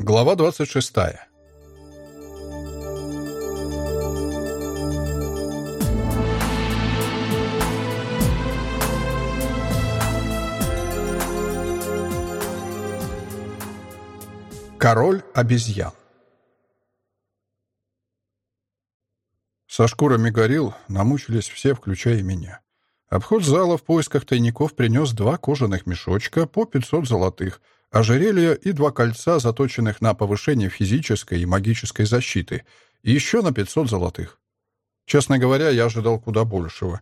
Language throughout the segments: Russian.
Глава 26. Король обезьян Со шкурами горил намучились все, включая меня. Обход зала в поисках тайников принес два кожаных мешочка по 500 золотых — ожерелье и два кольца, заточенных на повышение физической и магической защиты, и еще на 500 золотых. Честно говоря, я ожидал куда большего,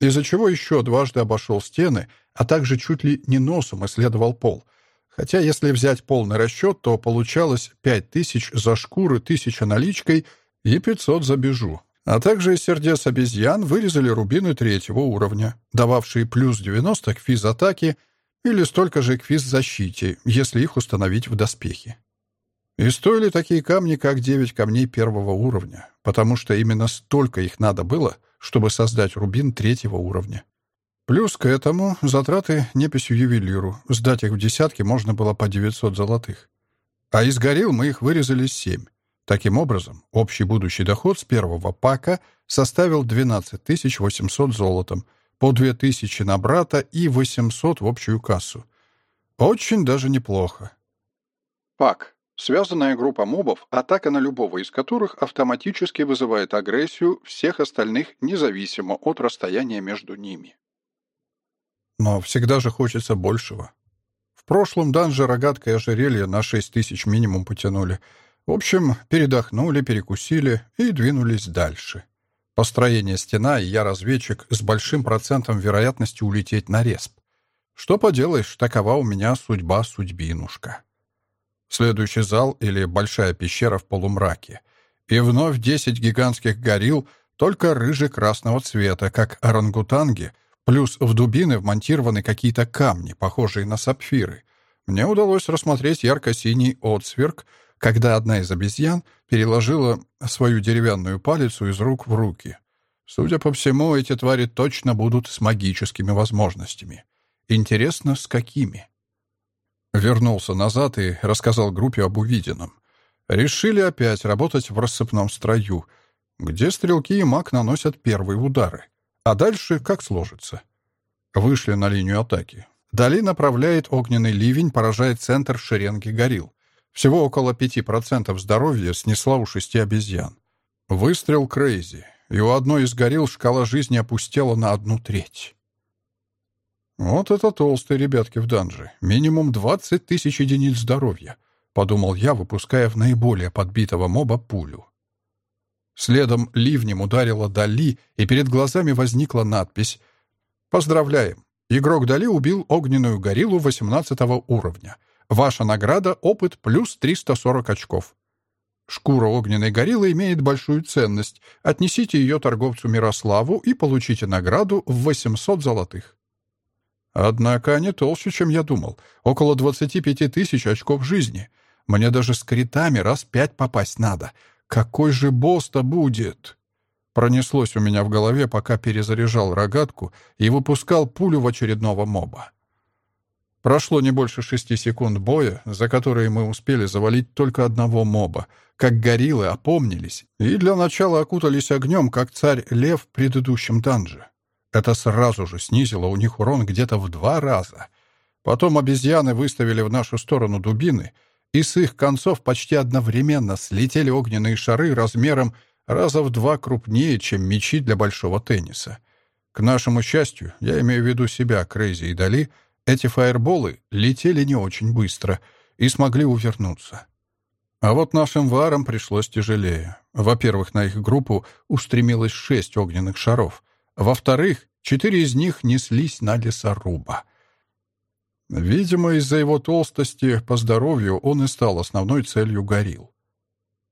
из-за чего еще дважды обошел стены, а также чуть ли не носом исследовал пол. Хотя, если взять полный расчет, то получалось 5000 за шкуры, 1000 наличкой и 500 за бежу. А также из сердец обезьян вырезали рубины третьего уровня, дававшие плюс 90 к физ-атаке или столько же к физзащите, если их установить в доспехи. И стоили такие камни, как девять камней первого уровня, потому что именно столько их надо было, чтобы создать рубин третьего уровня. Плюс к этому затраты неписью ювелиру. Сдать их в десятки можно было по 900 золотых. А из горил мы их вырезали семь. Таким образом, общий будущий доход с первого пака составил 12 800 золотом, по две тысячи на брата и 800 в общую кассу. Очень даже неплохо. Пак. Связанная группа мобов, атака на любого из которых автоматически вызывает агрессию всех остальных независимо от расстояния между ними. Но всегда же хочется большего. В прошлом данже рогатка и ожерелье на 6 тысяч минимум потянули. В общем, передохнули, перекусили и двинулись дальше. Построение стена, и я разведчик с большим процентом вероятности улететь на респ. Что поделаешь, такова у меня судьба-судьбинушка. Следующий зал или большая пещера в полумраке. И вновь десять гигантских горил, только рыже-красного цвета, как орангутанги, плюс в дубины вмонтированы какие-то камни, похожие на сапфиры. Мне удалось рассмотреть ярко-синий отсверк — когда одна из обезьян переложила свою деревянную палицу из рук в руки. Судя по всему, эти твари точно будут с магическими возможностями. Интересно, с какими? Вернулся назад и рассказал группе об увиденном. Решили опять работать в рассыпном строю, где стрелки и маг наносят первые удары. А дальше как сложится. Вышли на линию атаки. Дали направляет огненный ливень, поражает центр шеренги горил. Всего около 5% здоровья снесла у шести обезьян. Выстрел Крейзи, и у одной из горил шкала жизни опустела на одну треть. «Вот это толстые ребятки в данже. Минимум 20 тысяч единиц здоровья», — подумал я, выпуская в наиболее подбитого моба пулю. Следом ливнем ударила Дали, и перед глазами возникла надпись «Поздравляем! Игрок Дали убил огненную гориллу 18 уровня. Ваша награда — опыт плюс 340 очков. Шкура огненной гориллы имеет большую ценность. Отнесите ее торговцу Мирославу и получите награду в 800 золотых. Однако они толще, чем я думал. Около 25 тысяч очков жизни. Мне даже с критами раз пять попасть надо. Какой же босс-то будет? Пронеслось у меня в голове, пока перезаряжал рогатку и выпускал пулю в очередного моба. Прошло не больше шести секунд боя, за которые мы успели завалить только одного моба, как гориллы опомнились и для начала окутались огнем, как царь-лев в предыдущем данже. Это сразу же снизило у них урон где-то в два раза. Потом обезьяны выставили в нашу сторону дубины, и с их концов почти одновременно слетели огненные шары размером раза в два крупнее, чем мячи для большого тенниса. К нашему счастью, я имею в виду себя, Крейзи и Дали — эти фаерболы летели не очень быстро и смогли увернуться. А вот нашим варам пришлось тяжелее. Во-первых, на их группу устремилось шесть огненных шаров. Во-вторых, четыре из них неслись на лесоруба. Видимо, из-за его толстости по здоровью он и стал основной целью горил.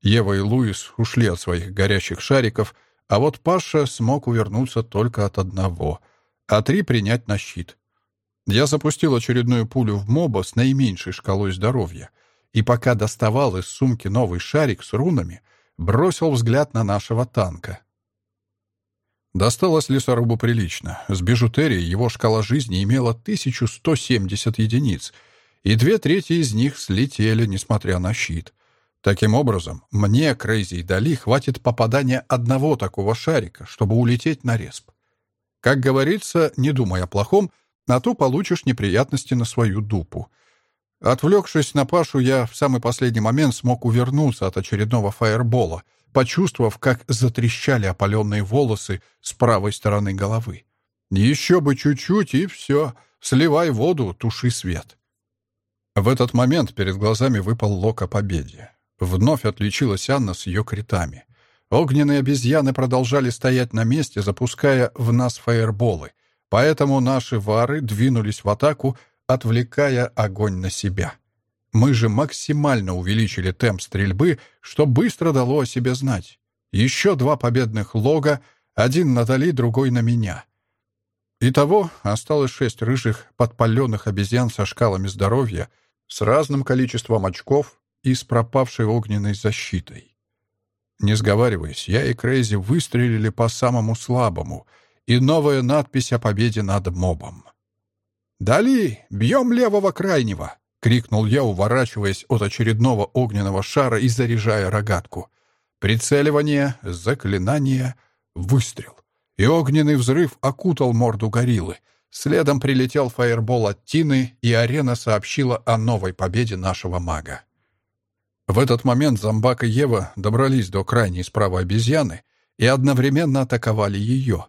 Ева и Луис ушли от своих горящих шариков, а вот Паша смог увернуться только от одного, а три принять на щит. Я запустил очередную пулю в моба с наименьшей шкалой здоровья, и пока доставал из сумки новый шарик с рунами, бросил взгляд на нашего танка. Досталось лесорубу прилично. С бижутерией его шкала жизни имела 1170 единиц, и две трети из них слетели, несмотря на щит. Таким образом, мне, Крейзи и Дали хватит попадания одного такого шарика, чтобы улететь на респ. Как говорится, не думай о плохом, а то получишь неприятности на свою дупу. Отвлекшись на Пашу, я в самый последний момент смог увернуться от очередного фаербола, почувствовав, как затрещали опаленные волосы с правой стороны головы. Еще бы чуть-чуть, и все. Сливай воду, туши свет. В этот момент перед глазами выпал лок о победе. Вновь отличилась Анна с ее критами. Огненные обезьяны продолжали стоять на месте, запуская в нас фаерболы, поэтому наши вары двинулись в атаку, отвлекая огонь на себя. Мы же максимально увеличили темп стрельбы, что быстро дало о себе знать. Еще два победных лога, один на Дали, другой на меня. Итого осталось шесть рыжих подпаленных обезьян со шкалами здоровья, с разным количеством очков и с пропавшей огненной защитой. Не сговариваясь, я и Крейзи выстрелили по самому слабому, и новая надпись о победе над мобом. «Дали! Бьем левого крайнего!» — крикнул я, уворачиваясь от очередного огненного шара и заряжая рогатку. Прицеливание, заклинание, выстрел. И огненный взрыв окутал морду гориллы. Следом прилетел фаербол от Тины, и арена сообщила о новой победе нашего мага. В этот момент Замбак и Ева добрались до крайней справа обезьяны и одновременно атаковали ее.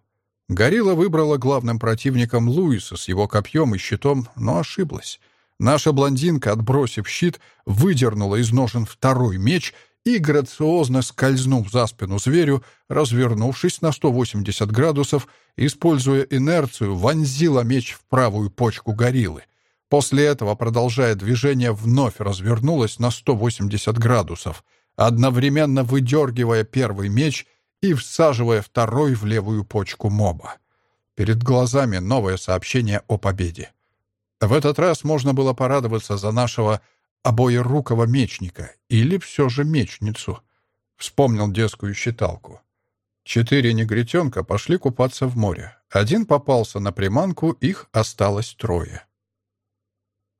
Горилла выбрала главным противником Луиса с его копьем и щитом, но ошиблась. Наша блондинка, отбросив щит, выдернула из ножен второй меч и, грациозно скользнув за спину зверю, развернувшись на 180 градусов, используя инерцию, вонзила меч в правую почку гориллы. После этого, продолжая движение, вновь развернулась на 180 градусов, одновременно выдергивая первый меч и всаживая второй в левую почку моба. Перед глазами новое сообщение о победе. В этот раз можно было порадоваться за нашего обоерукого мечника или все же мечницу. Вспомнил детскую считалку. Четыре негритенка пошли купаться в море. Один попался на приманку, их осталось трое.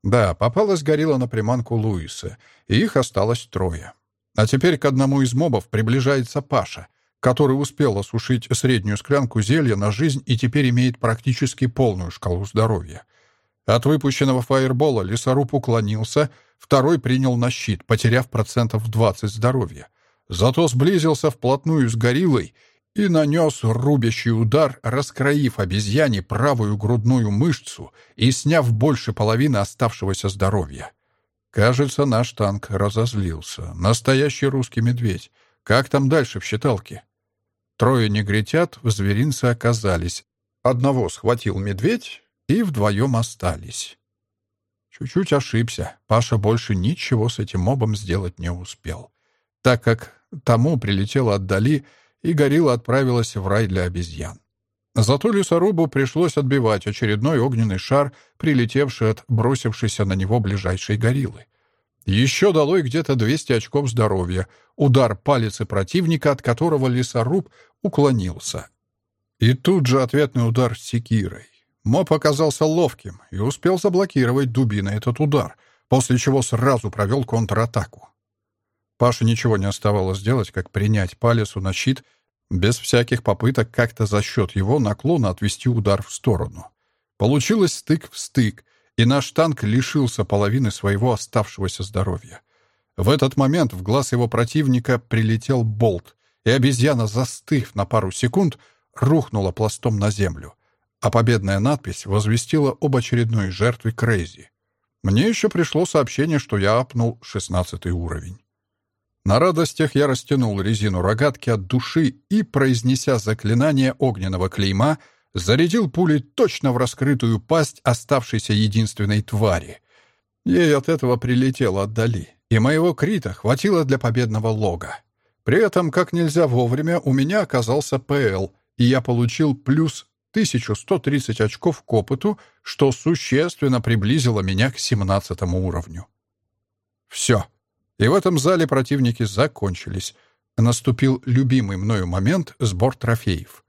Да, попалась горилла на приманку Луиса, и их осталось трое. А теперь к одному из мобов приближается Паша, который успел осушить среднюю склянку зелья на жизнь и теперь имеет практически полную шкалу здоровья. От выпущенного фаербола лесоруб уклонился, второй принял на щит, потеряв процентов 20 здоровья. Зато сблизился вплотную с гориллой и нанес рубящий удар, раскроив обезьяне правую грудную мышцу и сняв больше половины оставшегося здоровья. Кажется, наш танк разозлился. Настоящий русский медведь. Как там дальше в считалке? Трое негритят в зверинце оказались. Одного схватил медведь, и вдвоем остались. Чуть-чуть ошибся. Паша больше ничего с этим мобом сделать не успел, так как тому прилетело отдали — и горилла отправилась в рай для обезьян. Зато лесорубу пришлось отбивать очередной огненный шар, прилетевший от бросившейся на него ближайшей гориллы. Еще долой где-то 200 очков здоровья, удар палицы противника, от которого лесоруб уклонился. И тут же ответный удар секирой. Моб оказался ловким и успел заблокировать дубиной этот удар, после чего сразу провел контратаку. Паше ничего не оставалось сделать, как принять Палесу на щит, без всяких попыток как-то за счет его наклона отвести удар в сторону. Получилось стык в стык, и наш танк лишился половины своего оставшегося здоровья. В этот момент в глаз его противника прилетел болт, и обезьяна, застыв на пару секунд, рухнула пластом на землю, а победная надпись возвестила об очередной жертве Крейзи. Мне еще пришло сообщение, что я апнул шестнадцатый уровень. На радостях я растянул резину рогатки от души и, произнеся заклинание огненного клейма, зарядил пулей точно в раскрытую пасть оставшейся единственной твари. Ей от этого прилетело отдали, и моего крита хватило для победного лога. При этом, как нельзя вовремя, у меня оказался ПЛ, и я получил плюс 1130 очков к опыту, что существенно приблизило меня к 17 уровню. Все. И в этом зале противники закончились. Наступил любимый мною момент — сбор трофеев.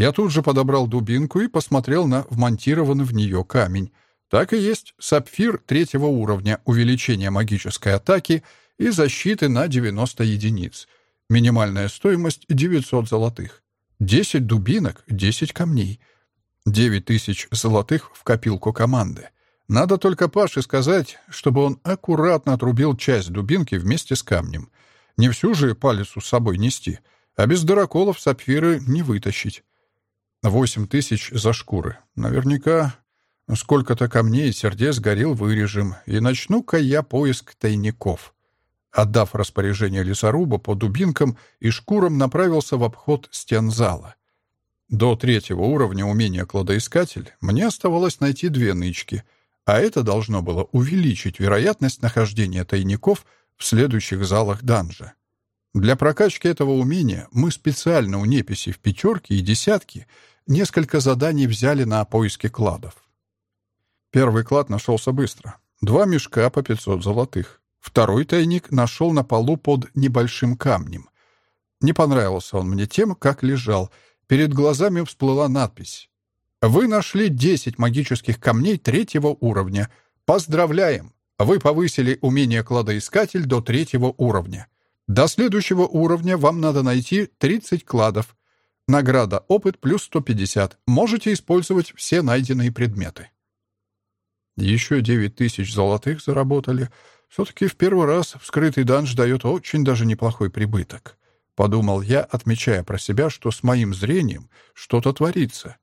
Я тут же подобрал дубинку и посмотрел на вмонтированный в нее камень. Так и есть сапфир третьего уровня, увеличение магической атаки и защиты на 90 единиц. Минимальная стоимость — 900 золотых. 10 дубинок, 10 камней. 9000 золотых в копилку команды. Надо только Паше сказать, чтобы он аккуратно отрубил часть дубинки вместе с камнем. Не всю же палицу с собой нести, а без дыроколов сапфиры не вытащить. Восемь тысяч за шкуры. Наверняка сколько-то камней и сердец горел вырежем, и начну-ка я поиск тайников. Отдав распоряжение лесоруба по дубинкам и шкурам, направился в обход стен зала. До третьего уровня умения кладоискатель мне оставалось найти две нычки, а это должно было увеличить вероятность нахождения тайников в следующих залах данжа. Для прокачки этого умения мы специально у неписи в пятерке и десятке несколько заданий взяли на поиски кладов. Первый клад нашелся быстро. Два мешка по 500 золотых. Второй тайник нашел на полу под небольшим камнем. Не понравился он мне тем, как лежал. Перед глазами всплыла надпись. «Вы нашли 10 магических камней третьего уровня. Поздравляем! Вы повысили умение кладоискатель до третьего уровня. До следующего уровня вам надо найти 30 кладов. Награда «Опыт» плюс 150. Можете использовать все найденные предметы». Еще 9 тысяч золотых заработали — все-таки в первый раз вскрытый данж дает очень даже неплохой прибыток. Подумал я, отмечая про себя, что с моим зрением что-то творится.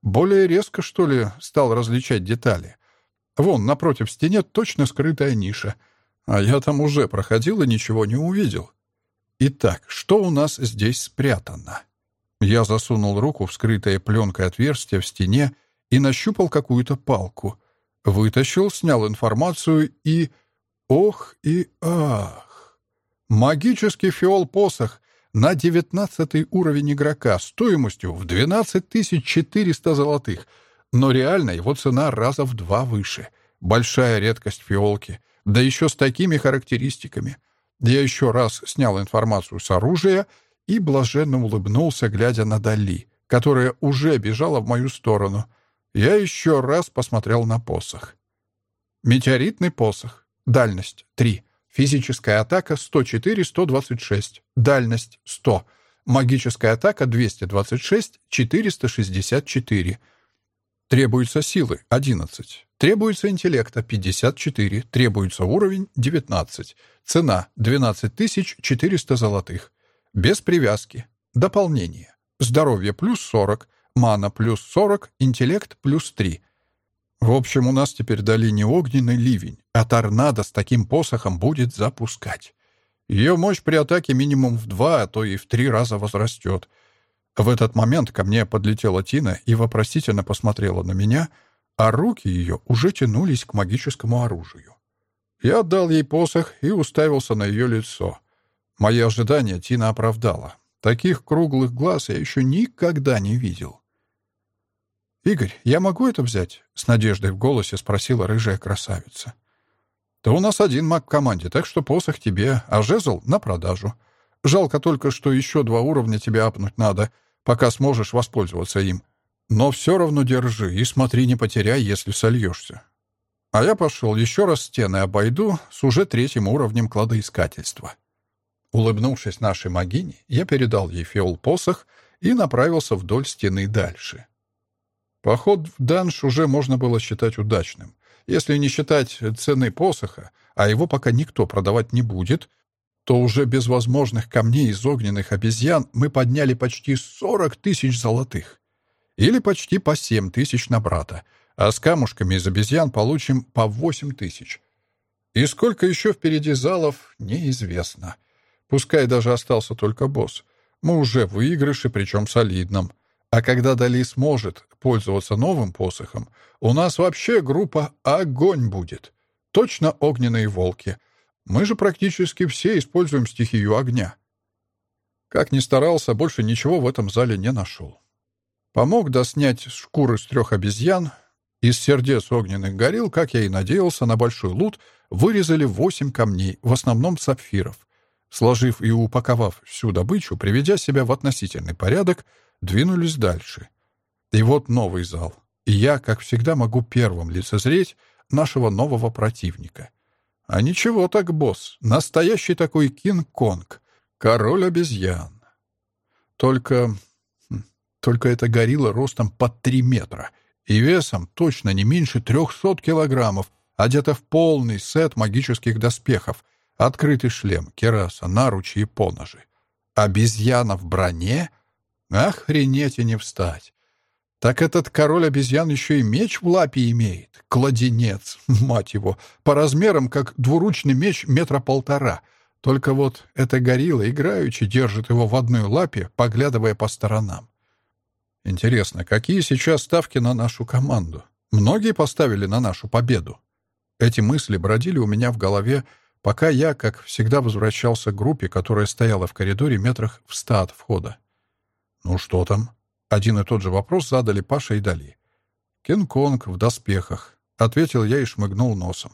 Более резко, что ли, стал различать детали. Вон, напротив стене точно скрытая ниша. А я там уже проходил и ничего не увидел. Итак, что у нас здесь спрятано? Я засунул руку в скрытое пленкой отверстие в стене и нащупал какую-то палку. Вытащил, снял информацию и... Ох и ах! Магический фиол-посох на девятнадцатый уровень игрока стоимостью в 12 400 золотых, но реально его цена раза в два выше. Большая редкость фиолки, да еще с такими характеристиками. Я еще раз снял информацию с оружия и блаженно улыбнулся, глядя на Дали, которая уже бежала в мою сторону. Я еще раз посмотрел на посох. Метеоритный посох. Дальность — 3. Физическая атака — 104-126. Дальность — 100. Магическая атака — 226-464. Требуется силы — 11. Требуется интеллекта — 54. Требуется уровень — 19. Цена — 12 400 золотых. Без привязки. Дополнение. Здоровье плюс 40. Мана плюс 40. Интеллект плюс 3. В общем, у нас теперь дали не огненный ливень, а торнадо с таким посохом будет запускать. Ее мощь при атаке минимум в два, а то и в три раза возрастет. В этот момент ко мне подлетела Тина и вопросительно посмотрела на меня, а руки ее уже тянулись к магическому оружию. Я отдал ей посох и уставился на ее лицо. Мои ожидания Тина оправдала. Таких круглых глаз я еще никогда не видел. «Игорь, я могу это взять?» — с надеждой в голосе спросила рыжая красавица. «Да у нас один маг в команде, так что посох тебе, а жезл — на продажу. Жалко только, что еще два уровня тебе апнуть надо, пока сможешь воспользоваться им. Но все равно держи и смотри, не потеряй, если сольешься. А я пошел еще раз стены обойду с уже третьим уровнем кладоискательства». Улыбнувшись нашей магине, я передал ей фиол посох и направился вдоль стены дальше. Поход в данж уже можно было считать удачным. Если не считать цены посоха, а его пока никто продавать не будет, то уже без возможных камней из огненных обезьян мы подняли почти 40 тысяч золотых. Или почти по 7 тысяч на брата, а с камушками из обезьян получим по 8 тысяч. И сколько еще впереди залов, неизвестно. Пускай даже остался только босс. Мы уже в выигрыше, причем солидном. А когда Дали сможет пользоваться новым посохом, у нас вообще группа «Огонь» будет. Точно огненные волки. Мы же практически все используем стихию огня. Как ни старался, больше ничего в этом зале не нашел. Помог доснять шкуры с трех обезьян. Из сердец огненных горил, как я и надеялся, на большой лут вырезали восемь камней, в основном сапфиров. Сложив и упаковав всю добычу, приведя себя в относительный порядок, двинулись дальше. И вот новый зал. и я, как всегда, могу первым лицезреть нашего нового противника. А ничего так, босс, настоящий такой Кинг-Конг, король обезьян. Только... Только это горилла ростом под три метра и весом точно не меньше трехсот килограммов, одета в полный сет магических доспехов, открытый шлем, кераса, наручи и поножи. Обезьяна в броне? Охренеть и не встать. Так этот король обезьян еще и меч в лапе имеет. Кладенец, мать его, по размерам, как двуручный меч метра полтора. Только вот эта горилла играючи держит его в одной лапе, поглядывая по сторонам. Интересно, какие сейчас ставки на нашу команду? Многие поставили на нашу победу? Эти мысли бродили у меня в голове, пока я, как всегда, возвращался к группе, которая стояла в коридоре метрах в ста от входа. «Ну что там?» Один и тот же вопрос задали Паша и Дали. «Кинг-Конг в доспехах», — ответил я и шмыгнул носом.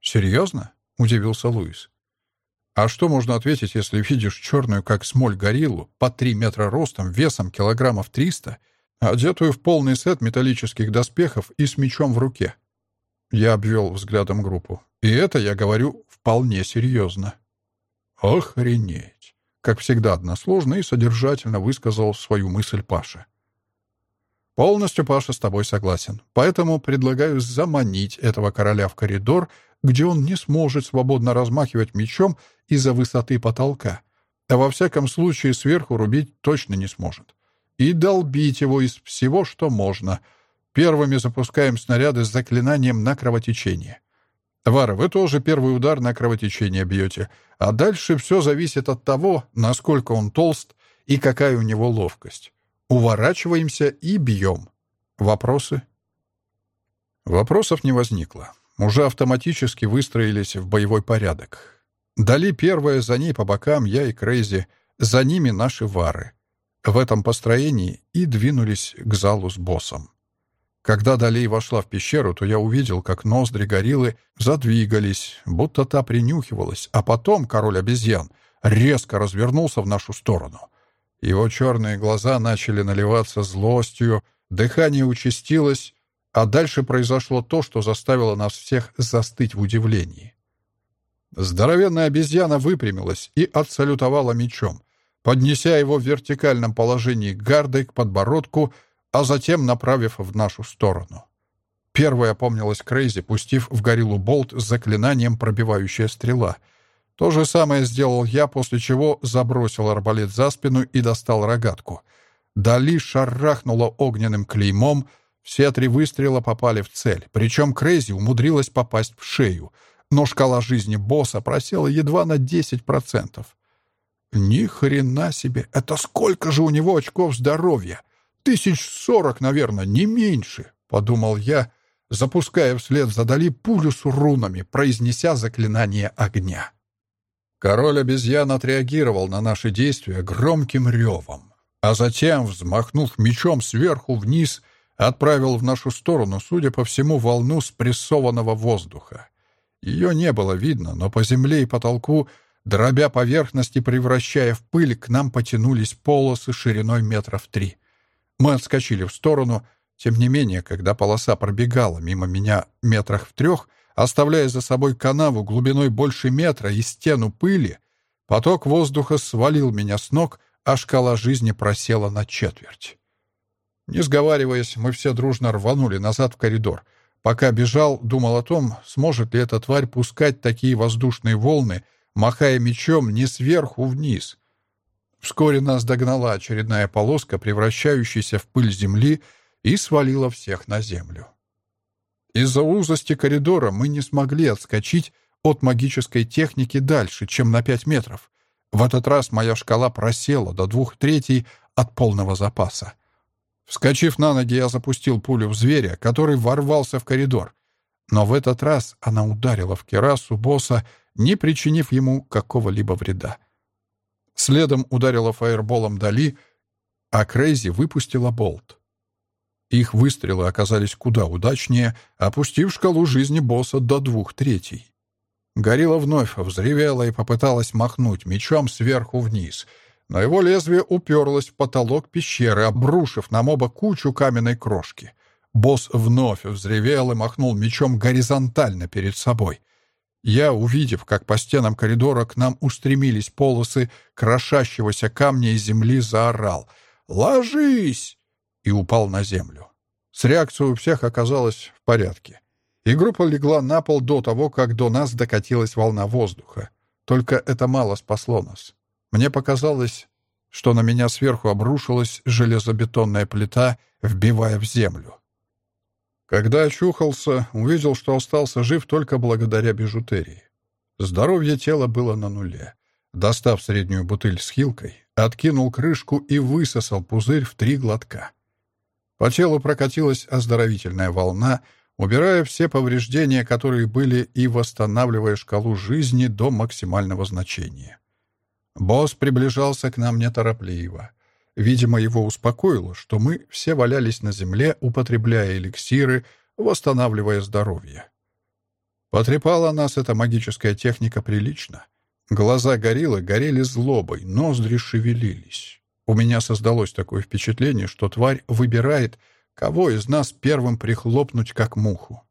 «Серьезно?» — удивился Луис. «А что можно ответить, если видишь черную, как смоль, гориллу, по три метра ростом, весом килограммов триста, одетую в полный сет металлических доспехов и с мечом в руке?» Я обвел взглядом группу. «И это, я говорю, вполне серьезно». «Охренеть!» как всегда односложно и содержательно высказал свою мысль Паша. «Полностью, Паша, с тобой согласен. Поэтому предлагаю заманить этого короля в коридор, где он не сможет свободно размахивать мечом из-за высоты потолка, а во всяком случае сверху рубить точно не сможет. И долбить его из всего, что можно. Первыми запускаем снаряды с заклинанием на кровотечение. Вара, вы тоже первый удар на кровотечение бьете, а дальше все зависит от того, насколько он толст и какая у него ловкость. Уворачиваемся и бьем. Вопросы? Вопросов не возникло. Уже автоматически выстроились в боевой порядок. Дали первое, за ней по бокам я и Крейзи, за ними наши вары. В этом построении и двинулись к залу с боссом. Когда Далей вошла в пещеру, то я увидел, как ноздри гориллы задвигались, будто та принюхивалась, а потом король обезьян резко развернулся в нашу сторону. Его черные глаза начали наливаться злостью, дыхание участилось, а дальше произошло то, что заставило нас всех застыть в удивлении. Здоровенная обезьяна выпрямилась и отсалютовала мечом, поднеся его в вертикальном положении гардой к подбородку — а затем направив в нашу сторону. Первая опомнилась Крейзи, пустив в гориллу болт с заклинанием «Пробивающая стрела». То же самое сделал я, после чего забросил арбалет за спину и достал рогатку. Дали шарахнула огненным клеймом, все три выстрела попали в цель, причем Крейзи умудрилась попасть в шею, но шкала жизни босса просела едва на 10%. Ни хрена себе! Это сколько же у него очков здоровья! Тысяч сорок, наверное, не меньше, — подумал я, запуская вслед за Дали пулю с рунами, произнеся заклинание огня. Король обезьян отреагировал на наши действия громким ревом, а затем, взмахнув мечом сверху вниз, отправил в нашу сторону, судя по всему, волну спрессованного воздуха. Ее не было видно, но по земле и потолку, дробя поверхности, превращая в пыль, к нам потянулись полосы шириной метров три — мы отскочили в сторону. Тем не менее, когда полоса пробегала мимо меня метрах в трех, оставляя за собой канаву глубиной больше метра и стену пыли, поток воздуха свалил меня с ног, а шкала жизни просела на четверть. Не сговариваясь, мы все дружно рванули назад в коридор. Пока бежал, думал о том, сможет ли эта тварь пускать такие воздушные волны, махая мечом не сверху вниз — Вскоре нас догнала очередная полоска, превращающаяся в пыль земли, и свалила всех на землю. Из-за узости коридора мы не смогли отскочить от магической техники дальше, чем на пять метров. В этот раз моя шкала просела до двух третей от полного запаса. Вскочив на ноги, я запустил пулю в зверя, который ворвался в коридор. Но в этот раз она ударила в керасу босса, не причинив ему какого-либо вреда. Следом ударила фаерболом Дали, а Крейзи выпустила болт. Их выстрелы оказались куда удачнее, опустив шкалу жизни босса до двух третей. Горилла вновь взревела и попыталась махнуть мечом сверху вниз, но его лезвие уперлось в потолок пещеры, обрушив на моба кучу каменной крошки. Босс вновь взревел и махнул мечом горизонтально перед собой. Я, увидев, как по стенам коридора к нам устремились полосы крошащегося камня и земли, заорал «Ложись!» и упал на землю. С реакцией у всех оказалось в порядке. И группа легла на пол до того, как до нас докатилась волна воздуха. Только это мало спасло нас. Мне показалось, что на меня сверху обрушилась железобетонная плита, вбивая в землю. Когда очухался, увидел, что остался жив только благодаря бижутерии. Здоровье тела было на нуле. Достав среднюю бутыль с хилкой, откинул крышку и высосал пузырь в три глотка. По телу прокатилась оздоровительная волна, убирая все повреждения, которые были, и восстанавливая шкалу жизни до максимального значения. Босс приближался к нам неторопливо. Видимо, его успокоило, что мы все валялись на земле, употребляя эликсиры, восстанавливая здоровье. Потрепала нас эта магическая техника прилично. Глаза гориллы горели злобой, ноздри шевелились. У меня создалось такое впечатление, что тварь выбирает, кого из нас первым прихлопнуть, как муху.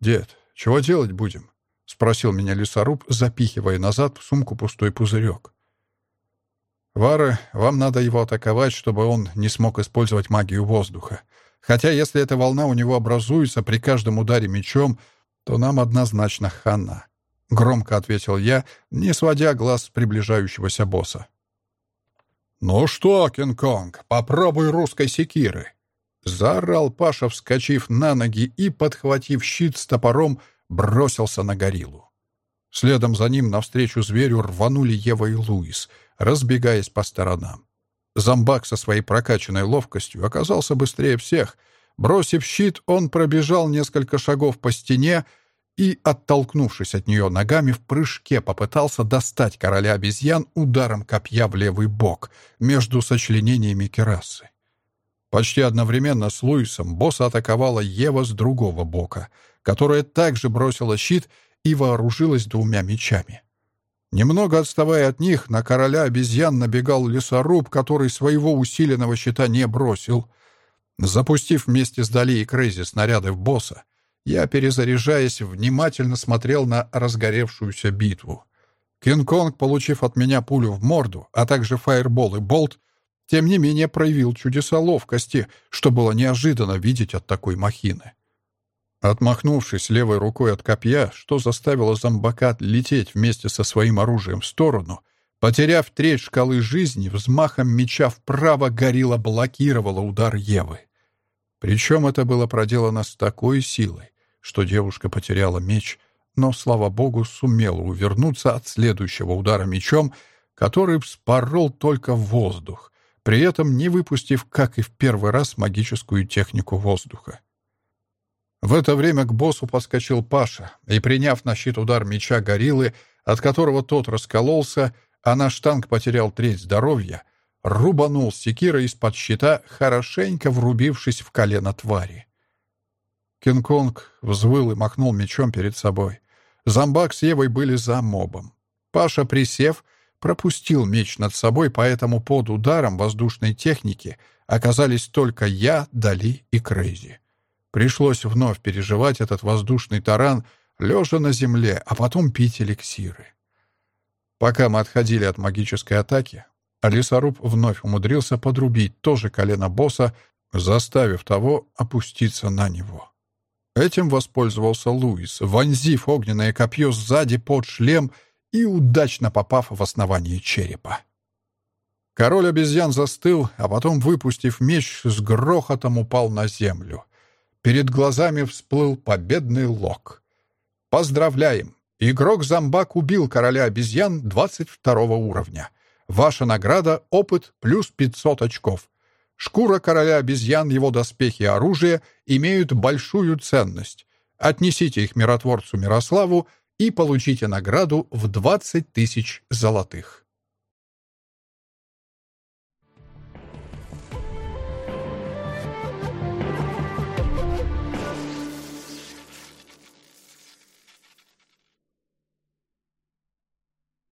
«Дед, чего делать будем?» — спросил меня лесоруб, запихивая назад в сумку пустой пузырек. Вара, вам надо его атаковать, чтобы он не смог использовать магию воздуха. Хотя если эта волна у него образуется при каждом ударе мечом, то нам однозначно хана. Громко ответил я, не сводя глаз с приближающегося босса. «Ну что, Кинг-Конг, попробуй русской секиры!» Заорал Паша, вскочив на ноги и, подхватив щит с топором, бросился на гориллу. Следом за ним навстречу зверю рванули Ева и Луис — разбегаясь по сторонам. Зомбак со своей прокачанной ловкостью оказался быстрее всех. Бросив щит, он пробежал несколько шагов по стене и, оттолкнувшись от нее ногами, в прыжке попытался достать короля обезьян ударом копья в левый бок между сочленениями керасы. Почти одновременно с Луисом босса атаковала Ева с другого бока, которая также бросила щит и вооружилась двумя мечами. Немного отставая от них, на короля обезьян набегал лесоруб, который своего усиленного щита не бросил. Запустив вместе с Дали и Крейзи снаряды в босса, я, перезаряжаясь, внимательно смотрел на разгоревшуюся битву. Кинг-Конг, получив от меня пулю в морду, а также фаербол и болт, тем не менее проявил чудеса ловкости, что было неожиданно видеть от такой махины. Отмахнувшись левой рукой от копья, что заставило зомбака лететь вместе со своим оружием в сторону, потеряв треть шкалы жизни, взмахом меча вправо горилла блокировала удар Евы. Причем это было проделано с такой силой, что девушка потеряла меч, но, слава богу, сумела увернуться от следующего удара мечом, который вспорол только воздух, при этом не выпустив, как и в первый раз, магическую технику воздуха. В это время к боссу подскочил Паша и, приняв на щит удар меча гориллы, от которого тот раскололся, а наш танк потерял треть здоровья, рубанул секира из-под щита, хорошенько врубившись в колено твари. Кинг-Конг взвыл и махнул мечом перед собой. Зомбак с Евой были за мобом. Паша, присев, пропустил меч над собой, поэтому под ударом воздушной техники оказались только я, Дали и Крейзи. Пришлось вновь переживать этот воздушный таран, лежа на земле, а потом пить эликсиры. Пока мы отходили от магической атаки, лесоруб вновь умудрился подрубить тоже колено босса, заставив того опуститься на него. Этим воспользовался Луис, вонзив огненное копье сзади под шлем и удачно попав в основание черепа. Король обезьян застыл, а потом, выпустив меч, с грохотом упал на землю — Перед глазами всплыл победный лог. Поздравляем! Игрок-зомбак убил короля обезьян 22 уровня. Ваша награда — опыт плюс 500 очков. Шкура короля обезьян, его доспехи и оружие имеют большую ценность. Отнесите их миротворцу Мирославу и получите награду в 20 тысяч золотых.